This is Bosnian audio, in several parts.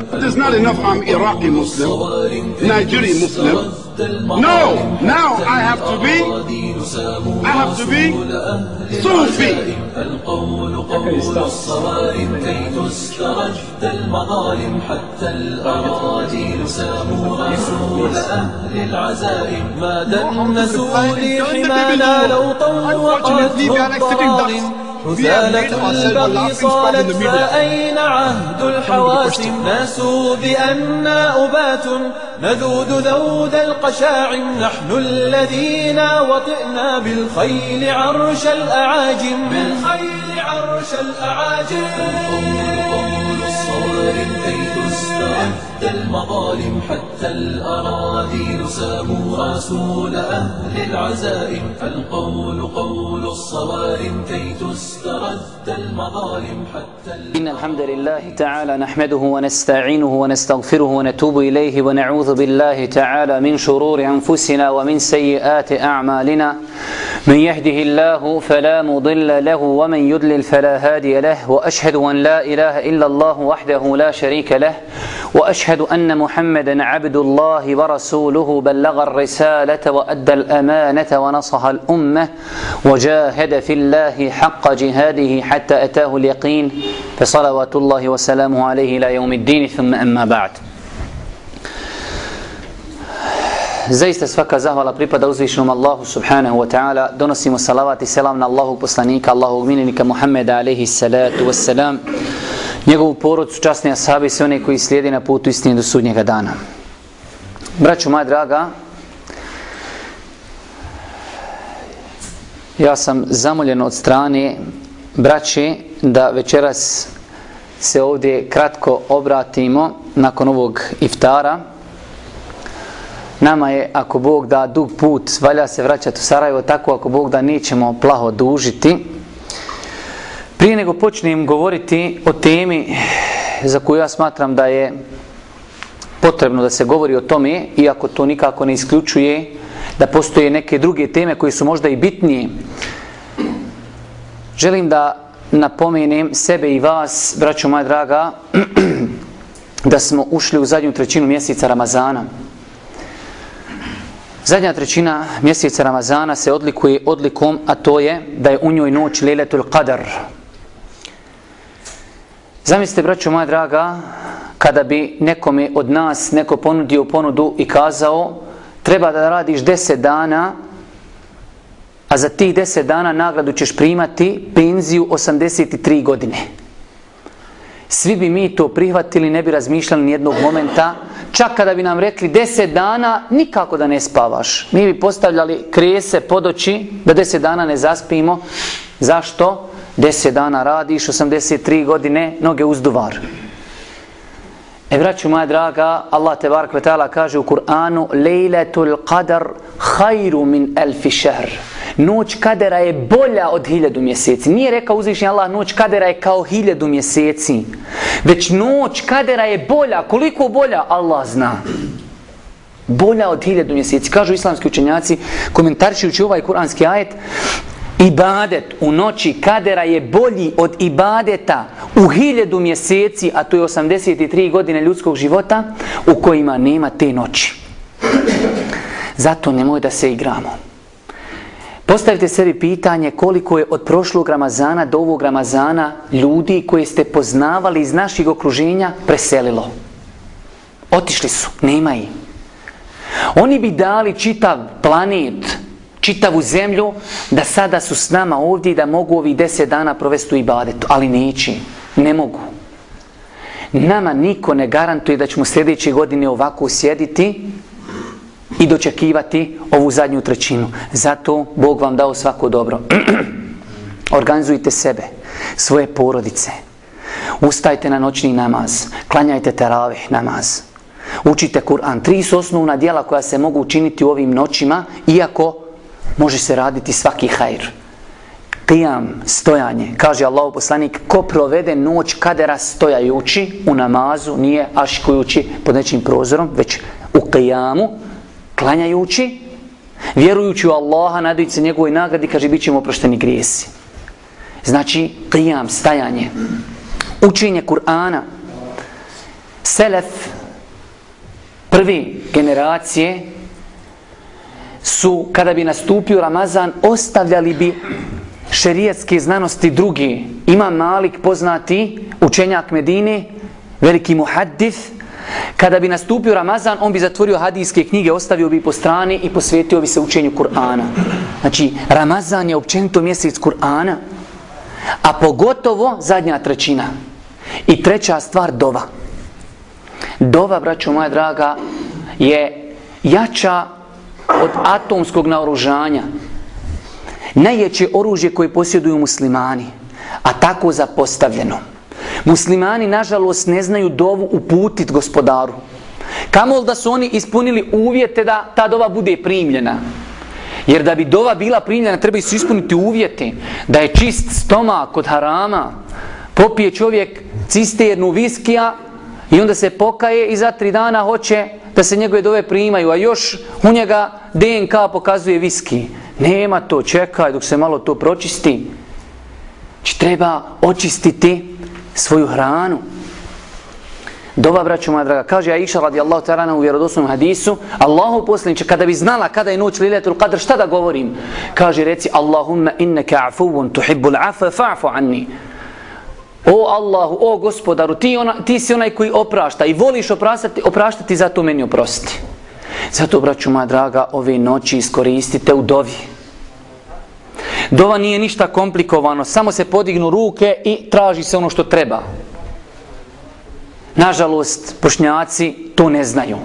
It is not enough I'm Iraqi Muslim, Nigerian Muslim. No, now I have to be, I have to be Sufi. القول قول الصوارم كي تسترجد المظالم حتى الأراضي ساموا رسول أهل العزائم ما دنسوا لي حمانا لو طوقته الضرائم حثالة البغي صالت فأين عهد الحواسم؟ ناسوا بأننا أبات. نذود ذود القشاعم نحن الذين وطئنا بالخيل عرش الأعاجم. بالخيل عرش الأعاجم. قول الصوارم تستعد المظالم حتى الأراضي ساموا رسول أهل العزائم فالقول قول الصوارم كي تسترد المظالم حتى إن الحمد لله تعالى نحمده ونستعينه ونستغفره ونتوب إليه ونعوذ بالله تعالى من شرور أنفسنا ومن سيئات أعمالنا. من يهده الله فلا مضل له ومن يضلل فلا هادي له وأشهد أن لا إله إلا الله وحده لا شريك له وأشهد أن محمدا عبد الله ورسوله بلغ الرسالة وأدى الأمانة ونصح الأمة وجاهد في الله حق جهاده حتى أتاه اليقين فصلوات الله وسلامه عليه إلى يوم الدين ثم أما بعد. Zaista svaka zahvala pripada uzvišenom Allahu subhanahu wa ta'ala. Donosimo salavat i selam na Allahu poslanika, Allahu miljenika Muhammeda alaihi salatu wa salam. Njegovu porodcu, časne ashabi i sve one koji slijedi na putu istine do sudnjega dana. Braćo moja draga, ja sam zamoljen od strane braće da večeras se ovdje kratko obratimo nakon ovog iftara. Nama je, ako Bog da dug put, valja se vraćati u Sarajevo, tako ako Bog da nećemo plaho dužiti. Prije nego počnem govoriti o temi za koju ja smatram da je potrebno da se govori o tome, iako to nikako ne isključuje da postoje neke druge teme koje su možda i bitnije. Želim da napomenem sebe i vas, braćo moja draga, da smo ušli u zadnju trećinu mjeseca Ramazana. Zadnja trećina mjeseca Ramazana se odlikuje odlikom, a to je da je u njoj noć Leletul Qadar. Zamislite, braćo moja draga, kada bi nekome od nas neko ponudio ponudu i kazao treba da radiš 10 dana, a za tih 10 dana nagradu ćeš primati penziju 83 godine. Svi bi mi to prihvatili, ne bi razmišljali nijednog momenta, čak kada bi nam rekli 10 dana, nikako da ne spavaš. Mi bi postavljali krese pod oči da 10 dana ne zaspimo. Zašto? 10 dana radiš, 83 godine, noge uzduvar. E braću moja draga, Allah te barak ve ta'ala kaže u Kur'anu Lejletul qadar hajru min elfi šehr. Noć kadera je bolja od hiljadu mjeseci. Nije rekao uzvišnji Allah, noć kadera je kao hiljadu mjeseci. Već noć kadera je bolja. Koliko bolja? Allah zna. Bolja od hiljadu mjeseci. Kažu islamski učenjaci, komentarišujući ovaj kuranski ajet, Ibadet u noći kadera je bolji od ibadeta u hiljadu mjeseci, a to je 83 godine ljudskog života, u kojima nema te noći. Zato nemoj da se igramo. Postavite sebi pitanje koliko je od prošlog Ramazana do ovog Ramazana ljudi koje ste poznavali iz naših okruženja preselilo. Otišli su, nema ih. Oni bi dali čitav planet, čitavu zemlju, da sada su s nama ovdje i da mogu ovih deset dana provesti u ibadetu. Ali neće, ne mogu. Nama niko ne garantuje da ćemo sljedeće godine ovako sjediti i dočekivati ovu zadnju trećinu. Zato Bog vam dao svako dobro. Organizujte sebe, svoje porodice. Ustajte na noćni namaz, klanjajte teravih namaz. Učite Kur'an. Tri su osnovna dijela koja se mogu učiniti u ovim noćima, iako može se raditi svaki hajr. Qiyam, stojanje. Kaže Allah poslanik, ko provede noć kadera stojajući u namazu, nije aškujući pod nečim prozorom, već u qiyamu, klanjajući, vjerujući u Allaha, nadajući se njegovoj nagradi, kaže, bit ćemo oprošteni grijesi. Znači, qiyam, stajanje, učenje Kur'ana, Selef, prvi generacije, su, kada bi nastupio Ramazan, ostavljali bi šerijetske znanosti drugi. Ima Malik poznati, učenjak Medine, veliki muhaddif, kada bi nastupio Ramazan, on bi zatvorio hadijske knjige, ostavio bi po strani i posvetio bi se učenju Kur'ana. Znači, Ramazan je općenito mjesec Kur'ana, a pogotovo zadnja trećina. I treća stvar, dova. Dova, braćo moja draga, je jača od atomskog naoružanja. Najjeće oružje koje posjeduju muslimani, a tako zapostavljeno. Muslimani, nažalost, ne znaju dovu uputit gospodaru. Kamol da su oni ispunili uvjete da ta dova bude primljena? Jer da bi dova bila primljena, treba su ispuniti uvjete. Da je čist stomak od harama, popije čovjek cisternu viskija i onda se pokaje i za tri dana hoće da se njegove dove primaju, a još u njega DNK pokazuje viski. Nema to, čekaj dok se malo to pročisti. Či treba očistiti svoju hranu. Dova, braću moja draga, kaže Aisha radijallahu ta'ala u vjerodosnom hadisu, Allahu poslaniče, kada bi znala kada je noć liletul qadr, šta da govorim? Kaže, reci, Allahumma innaka afuvun tuhibbul afa fa'fu anni. O Allahu, o gospodaru, ti, ona, ti si onaj koji oprašta i voliš opraštati, opraštati, zato meni oprosti. Zato, braću moja draga, ove noći iskoristite u dovi. Dova nije ništa komplikovano, samo se podignu ruke i traži se ono što treba. Nažalost, pošnjaci to ne znaju.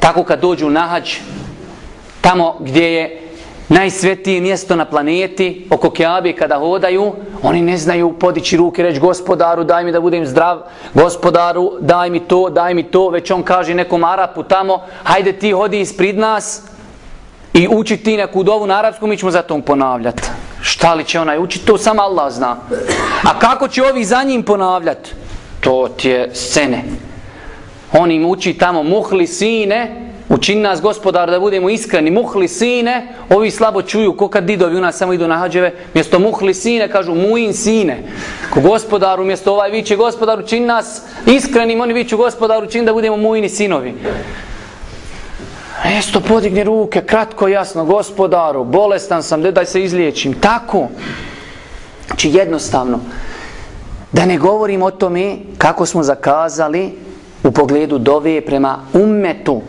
Tako kad dođu na hađ, tamo gdje je najsvetije mjesto na planeti, oko Kjabe kada hodaju, oni ne znaju podići ruke, reći gospodaru daj mi da budem zdrav, gospodaru daj mi to, daj mi to, već on kaže nekom Arapu tamo, hajde ti hodi isprid nas i uči ti neku dovu na arapskom, mi ćemo za tom ponavljati. Šta li će onaj učiti, to sam Allah zna. A kako će ovi za njim ponavljati? To ti je scene. On im uči tamo muhli sine, učini nas gospodar da budemo iskreni, muhli sine, ovi slabo čuju, ko kad didovi u nas samo idu na hađeve, mjesto muhli sine kažu muin sine. Ko gospodaru, mjesto ovaj viće gospodaru, čini nas iskrenim, oni viću gospodaru, čini da budemo muini sinovi. Esto podigne ruke, kratko jasno, gospodaru, bolestan sam, daj se izliječim. Tako. Znači jednostavno, da ne govorim o tome kako smo zakazali u pogledu dove prema ummetu.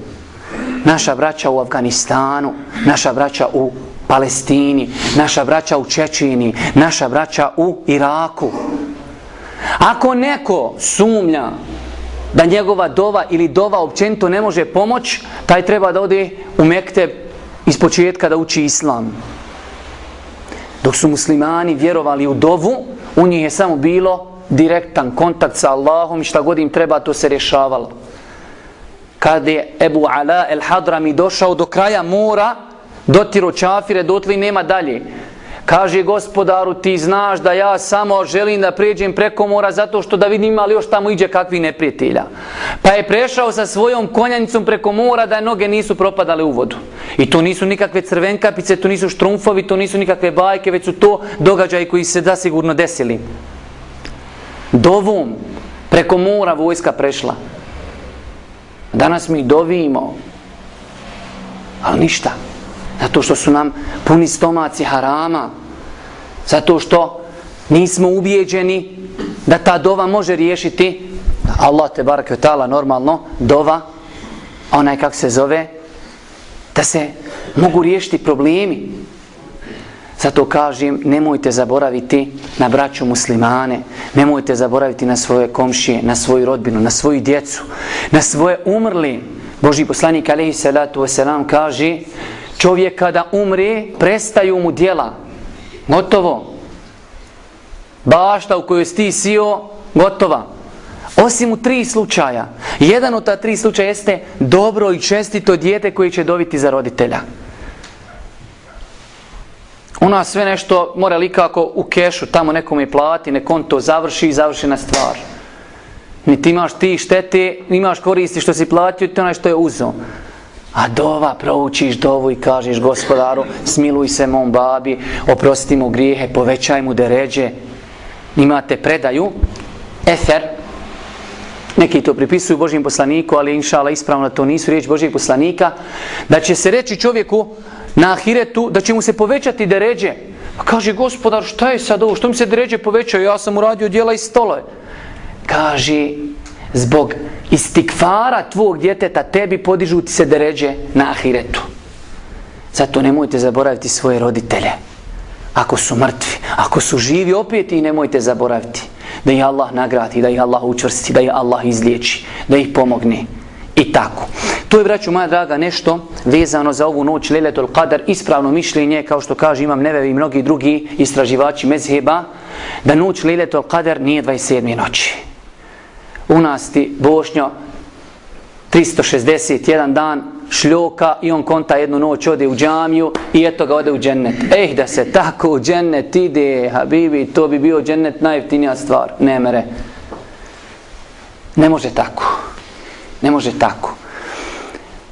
Naša braća u Afganistanu, naša braća u Palestini, naša braća u Čečini, naša braća u Iraku. Ako neko sumlja da njegova dova ili dova općenito ne može pomoć, taj treba da ode u Mekteb iz početka da uči islam. Dok su muslimani vjerovali u dovu, u njih je samo bilo direktan kontakt sa Allahom i šta god im treba, to se rješavalo. Kad je Ebu Ala el Hadrami došao do kraja mora, dotiro čafire, dotli nema dalje. Kaže gospodaru ti znaš da ja samo želim da prijeđem preko mora zato što da vidim ali još tamo iđe kakvi neprijatelja. Pa je prešao sa svojom konjanicom preko mora da noge nisu propadale u vodu. I to nisu nikakve crvenkapice, to nisu štrumfovi, to nisu nikakve bajke, već su to događaji koji se da sigurno desili. Dovom preko mora vojska prešla. Danas mi dovimo, ali ništa. Zato što su nam puni stomaci harama. Zato što nismo ubijeđeni da ta dova može riješiti. Allah te barake tala normalno dova onaj kak se zove da se mogu riješiti problemi. Zato kažem nemojte zaboraviti na braću muslimane nemojte zaboraviti na svoje komšije na svoju rodbinu, na svoju djecu na svoje umrli. Boži poslanik alaihi salatu wasalam kaže čovjek kada umre, prestaju mu dijela. Gotovo. Bašta u kojoj si ti sio, gotova. Osim u tri slučaja. Jedan od ta tri slučaja jeste dobro i čestito dijete koje će dobiti za roditelja. Ona sve nešto mora li kako u kešu tamo nekom je plati, nekom to završi i završi na stvar. Ni ti imaš ti štete, imaš koristi što si platio, to je što je uzao. A dova, proučiš dovu i kažeš gospodaru, smiluj se mom babi, oprosti mu grijehe, povećaj mu deređe. Imate predaju, Efer, neki to pripisuju Božim poslaniku, ali inšala ispravno to nisu riječ Božijeg poslanika, da će se reći čovjeku na ahiretu, da će mu se povećati deređe. Pa kaže, gospodar, šta je sad ovo, što mi se deređe povećaju, ja sam uradio dijela iz stole. Kaže, zbog istikvara tvog djeteta, tebi podižu ti se deređe na ahiretu. Zato nemojte zaboraviti svoje roditelje. Ako su mrtvi, ako su živi, opet i nemojte zaboraviti da ih Allah nagrati, da ih Allah učvrsti, da ih Allah izliječi, da ih pomogne. I tako. To je, braću moja draga, nešto vezano za ovu noć Leletul Qadar, ispravno mišljenje, kao što kaže imam Nevevi i mnogi drugi istraživači mezheba, da noć Leletul Qadar nije 27. noći. U nas ti Bošnjo 361 dan šljoka i on konta jednu noć ode u džamiju i eto ga ode u džennet. Eh, da se tako u džennet ide, habibi, to bi bio džennet najeftinija stvar. Ne mere. Ne može tako. Ne može tako.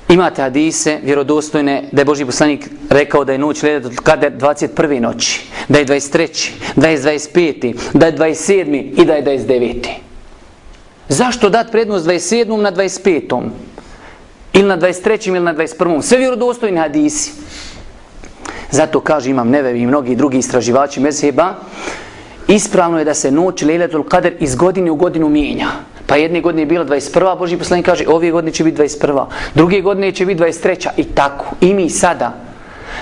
Imate hadise vjerodostojne da je Boži poslanik rekao da je noć leda kada je 21. noći, da je 23. da je 25. da je 27. i da je 29. Zašto dat prednost 27. na 25. ili na 23. ili na 21. Sve vjerodostojni hadisi. Zato kaže imam nevevi i mnogi drugi istraživači mezheba, ispravno je da se noć Lejletul Kader iz godine u godinu mijenja. Pa jedne godine je bila 21. Boži poslanik kaže, ove godine će biti 21. Druge godine će biti 23. I tako. I mi sada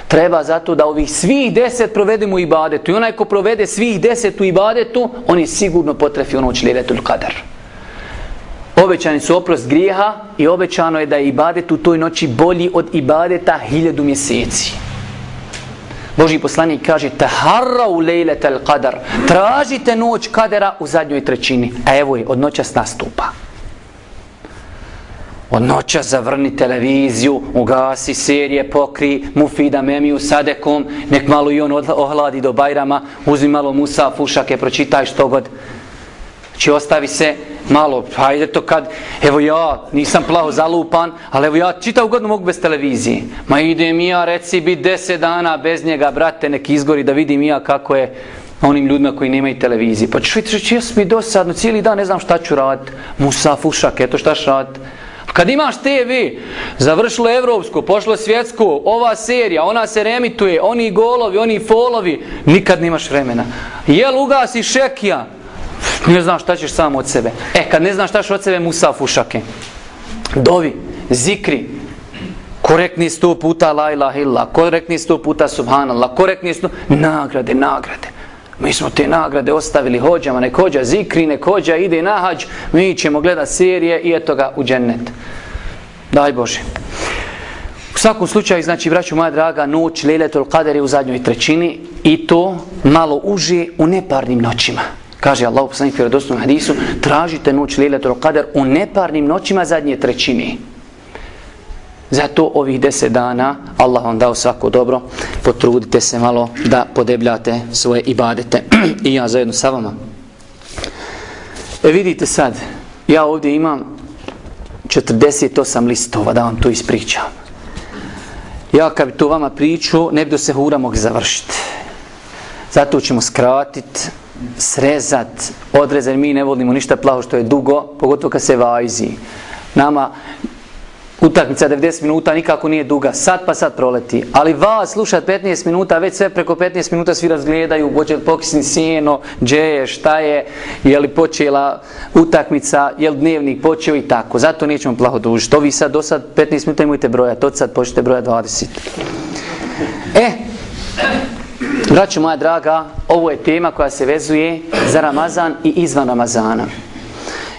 treba zato da ovih svih deset provedemo u ibadetu. I onaj ko provede svih deset u ibadetu, on je sigurno potrefio noć Lejletul Kader. Obećani su oprost grijeha i obećano je da je ibadet u toj noći bolji od ibadeta hiljadu mjeseci. Boži poslanik kaže taharra u lejletel qadar. Tražite noć kadera u zadnjoj trećini. A evo je, od noćas nastupa. Od noća zavrni televiziju, ugasi serije, pokri mufida memiju sadekom, nek malo i on ohladi do bajrama, uzmi malo musa, fušake, pročitaj što god. Či ostavi se malo, pa hajde to kad, evo ja, nisam plaho zalupan, ali evo ja čitav godinu mogu bez televizije. Ma idem ja, reci, bi deset dana bez njega, brate, nek izgori da vidim ja kako je onim ljudima koji nemaju televizije. Pa ću vidjeti, jes mi dosadno, cijeli dan ne znam šta ću raditi. Musa, fušak, eto šta ću raditi. Kad imaš TV, završilo evropsko, pošlo svjetsko, ova serija, ona se remituje, oni golovi, oni folovi, nikad nemaš vremena. Jel ugasi šekija, Ne znaš šta ćeš samo od sebe. E, kad ne znaš šta ćeš od sebe, musaf ušake. Dovi, zikri, korektni sto puta la ilaha illa, korektni sto puta subhanallah, korektni sto... Nagrade, nagrade. Mi smo te nagrade ostavili hođama, nek hođa zikri, nek hođa ide na hađ, mi ćemo gledat serije i eto ga u džennet. Daj Bože. U svakom slučaju, znači, braću moja draga, noć Leletul Kader je u zadnjoj trećini i to malo uži u neparnim noćima. Kaže Allah u poslanih vjerodostojnom hadisu, tražite noć Lejletul Qadar u neparnim noćima zadnje trećine. Zato ovih deset dana Allah vam dao svako dobro, potrudite se malo da podebljate svoje ibadete i ja zajedno sa vama. E vidite sad, ja ovdje imam 48 listova da vam to ispričam. Ja kad bi to vama pričao, ne bi do se hura mog završiti. Zato ćemo skratiti srezat, odrezat, mi ne volimo ništa plaho što je dugo, pogotovo kad se vajzi. Nama utakmica 90 minuta nikako nije duga, sad pa sad proleti. Ali vas slušat 15 minuta, već sve preko 15 minuta svi razgledaju, hoće li pokisni sjeno, gdje je, šta je, je li počela utakmica, je li dnevnik počeo i tako. Zato nećemo plaho dužiti. To vi sad do sad 15 minuta imujte broja, to sad počnete broja 20. E, Braćo moja draga, ovo je tema koja se vezuje za Ramazan i izvan Ramazana.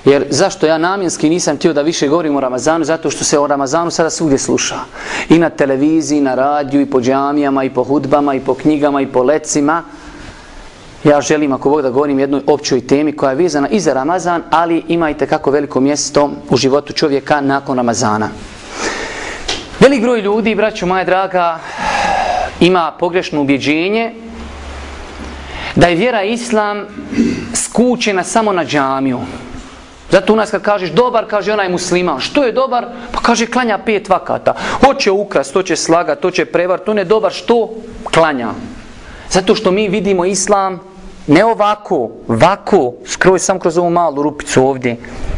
Jer zašto ja namjenski nisam htio da više govorim o Ramazanu? Zato što se o Ramazanu sada svugdje sluša. I na televiziji, i na radiju, i po džamijama, i po hudbama, i po knjigama, i po lecima. Ja želim, ako Bog da govorim jednoj općoj temi koja je vezana i za Ramazan, ali ima i kako veliko mjesto u životu čovjeka nakon Ramazana. Velik broj ljudi, braćo moja draga, ima pogrešno ubjeđenje da je vjera islam skučena samo na džamiju. Zato u nas kad kažeš dobar, kaže onaj musliman. Što je dobar? Pa kaže klanja pet vakata. Hoće ukras, to će slaga, to će prevar, to ne dobar. Što? Klanja. Zato što mi vidimo islam ne ovako, vako, skroj sam kroz ovu malu rupicu ovdje.